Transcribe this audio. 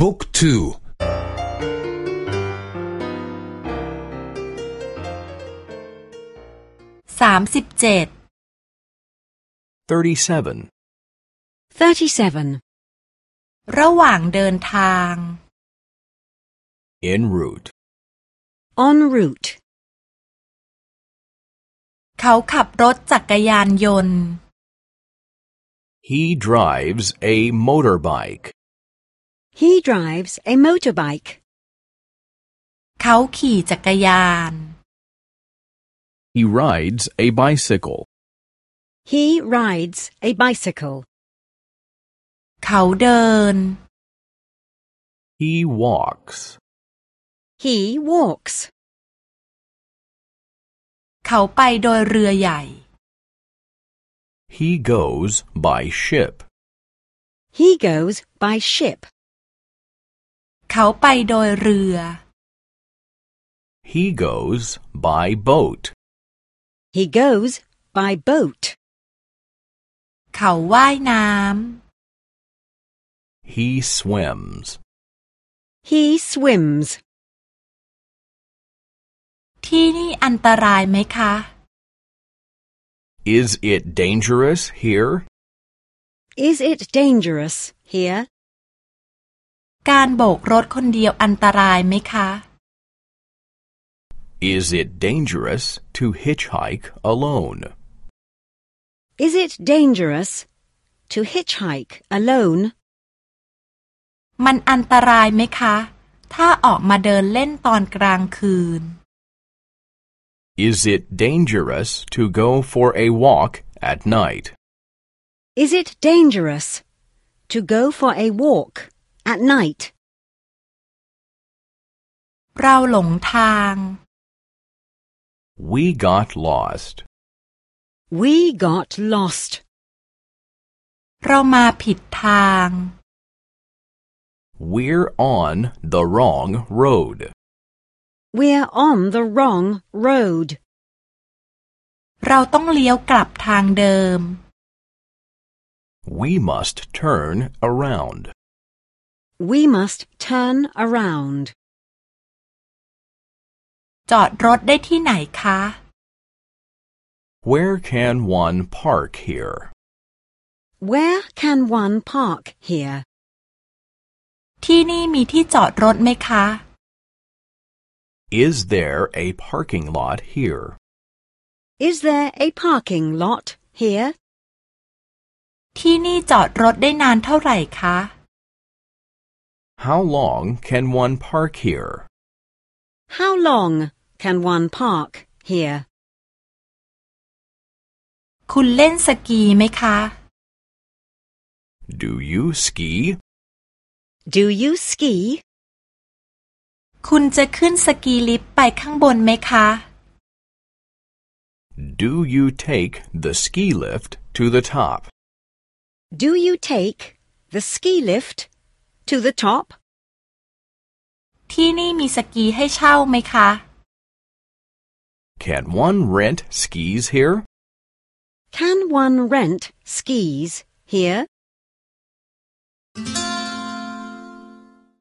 บุ๊กทู สามสิบเจ็ด 37. 37. ระหว่างเดินทาง En route. En route. เขาขับรถจักรยานยนต์ He drives a motorbike. He drives a motorbike. เขาขี่จักรยาน He rides a bicycle. He rides a bicycle. เขาเดิน He walks. He walks. เขาไปโดยเรือใหญ่ He goes by ship. He goes by ship. เขาไปโดยเรือ He goes by boat. He goes by boat. เขาว่ายน้ He swims. He swims. ำ ที่นี่อันตรายไหมคะ Is it dangerous here? Is it dangerous here? การโบกรถคนเดียวอันตรายไหมคะ Is it dangerous to hitchhike alone? Is it dangerous to hitchhike alone? มันอันตรายไหมคะ ถ้าออกมาเดินเล่นตอนกลางคืน Is it dangerous to go for a walk at night? Is it dangerous to go for a walk at night? เราหลงทาง We got lost. We got lost. เรามาผิดทาง We're on the wrong road. We're on the wrong road. เราต้องเลี้ยวกลับทางเดิม We must turn around. We must turn around. จอดรถได้ที่ไหนคะ Where can one park here? Where can one park here? ที่นี่มีที่จอดรถไหมคะ Is there a parking lot here? Is there a parking lot here? ที่นี่จอดรถได้นานเท่าไหร่คะ How long can one park here? How long can one park here? คุณเล่นสกีไหมคะ Do you ski? Do you ski? คุณจะขึ้นสกีลิฟต์ไปข้างบนไหมคะ Do you take the ski lift to the top? Do you take the ski lift to the top? ที่นี่มีสกีให้เช่าไหมคะ Can one rent skis here? Can one rent skis here?